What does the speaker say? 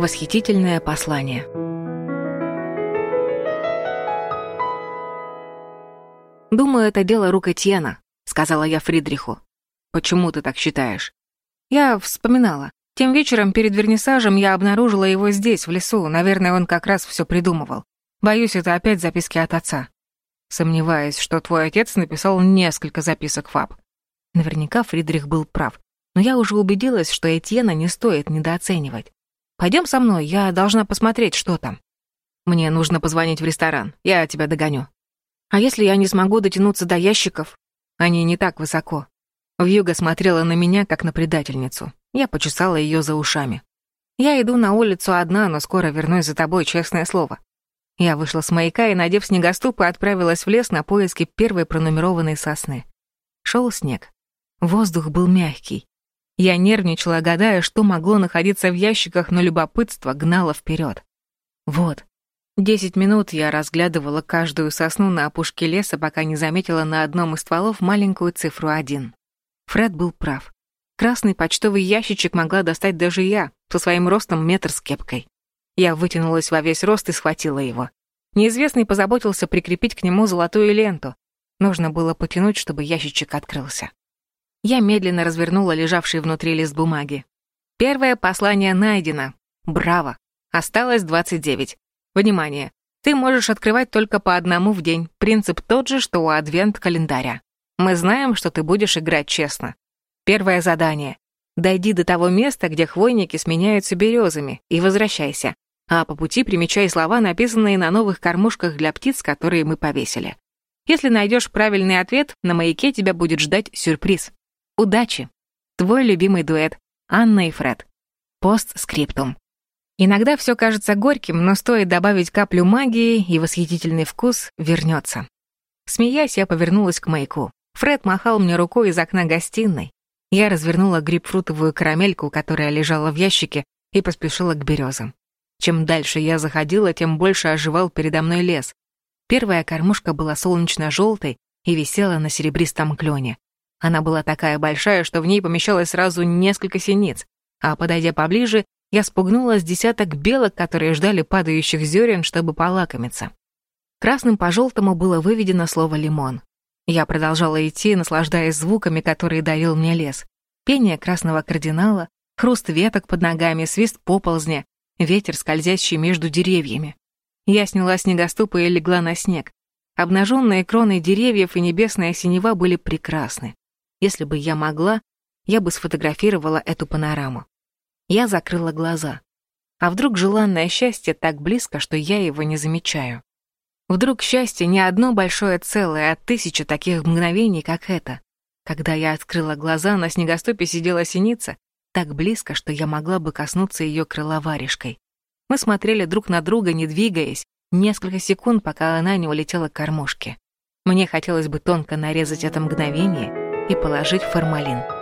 Восхитительное послание. «Думаю, это дело рук Этьена», — сказала я Фридриху. «Почему ты так считаешь?» Я вспоминала. Тем вечером перед вернисажем я обнаружила его здесь, в лесу. Наверное, он как раз все придумывал. Боюсь, это опять записки от отца. Сомневаюсь, что твой отец написал несколько записок Фаб. Наверняка Фридрих был прав. Но я уже убедилась, что Этьена не стоит недооценивать. Пойдем со мной, я должна посмотреть, что там. Мне нужно позвонить в ресторан, я тебя догоню. А если я не смогу дотянуться до ящиков? Они не так высоко. Вьюга смотрела на меня, как на предательницу. Я почесала ее за ушами. Я иду на улицу одна, но скоро вернусь за тобой, честное слово. Я вышла с маяка и, надев снегоступ, отправилась в лес на поиски первой пронумерованной сосны. Шел снег. Воздух был мягкий. Я нервничала, гадая, что могло находиться в ящиках, но любопытство гнало вперед. Вот. Десять минут я разглядывала каждую сосну на опушке леса, пока не заметила на одном из стволов маленькую цифру один. Фред был прав. Красный почтовый ящичек могла достать даже я, со своим ростом метр с кепкой. Я вытянулась во весь рост и схватила его. Неизвестный позаботился прикрепить к нему золотую ленту. Нужно было потянуть, чтобы ящичек открылся. Я медленно развернула лежавший внутри лист бумаги. Первое послание найдено. Браво. Осталось 29. Внимание! Ты можешь открывать только по одному в день. Принцип тот же, что у адвент-календаря. Мы знаем, что ты будешь играть честно. Первое задание. Дойди до того места, где хвойники сменяются березами, и возвращайся. А по пути примечай слова, написанные на новых кормушках для птиц, которые мы повесили. Если найдешь правильный ответ, на маяке тебя будет ждать сюрприз. Удачи! Твой любимый дуэт Анна и Фред. Постскриптум. Иногда все кажется горьким, но стоит добавить каплю магии, и восхитительный вкус вернется. Смеясь, я повернулась к маяку. Фред махал мне рукой из окна гостиной. Я развернула грейпфрутовую карамельку, которая лежала в ящике, и поспешила к березам. Чем дальше я заходила, тем больше оживал передо мной лес. Первая кормушка была солнечно-желтой и висела на серебристом клене. Она была такая большая, что в ней помещалось сразу несколько синиц, а, подойдя поближе, я спугнула с десяток белок, которые ждали падающих зерен, чтобы полакомиться. Красным по желтому было выведено слово «лимон». Я продолжала идти, наслаждаясь звуками, которые дарил мне лес. Пение красного кардинала, хруст веток под ногами, свист поползня, ветер, скользящий между деревьями. Я сняла снегоступы и легла на снег. Обнаженные кроны деревьев и небесная синева были прекрасны. Если бы я могла, я бы сфотографировала эту панораму. Я закрыла глаза. А вдруг желанное счастье так близко, что я его не замечаю? Вдруг счастье не одно большое целое, а тысяча таких мгновений, как это. Когда я открыла глаза, на снегоступе сидела синица, так близко, что я могла бы коснуться ее крыловарежкой. Мы смотрели друг на друга, не двигаясь, несколько секунд, пока она не улетела к кормушке. Мне хотелось бы тонко нарезать это мгновение — и положить формалин.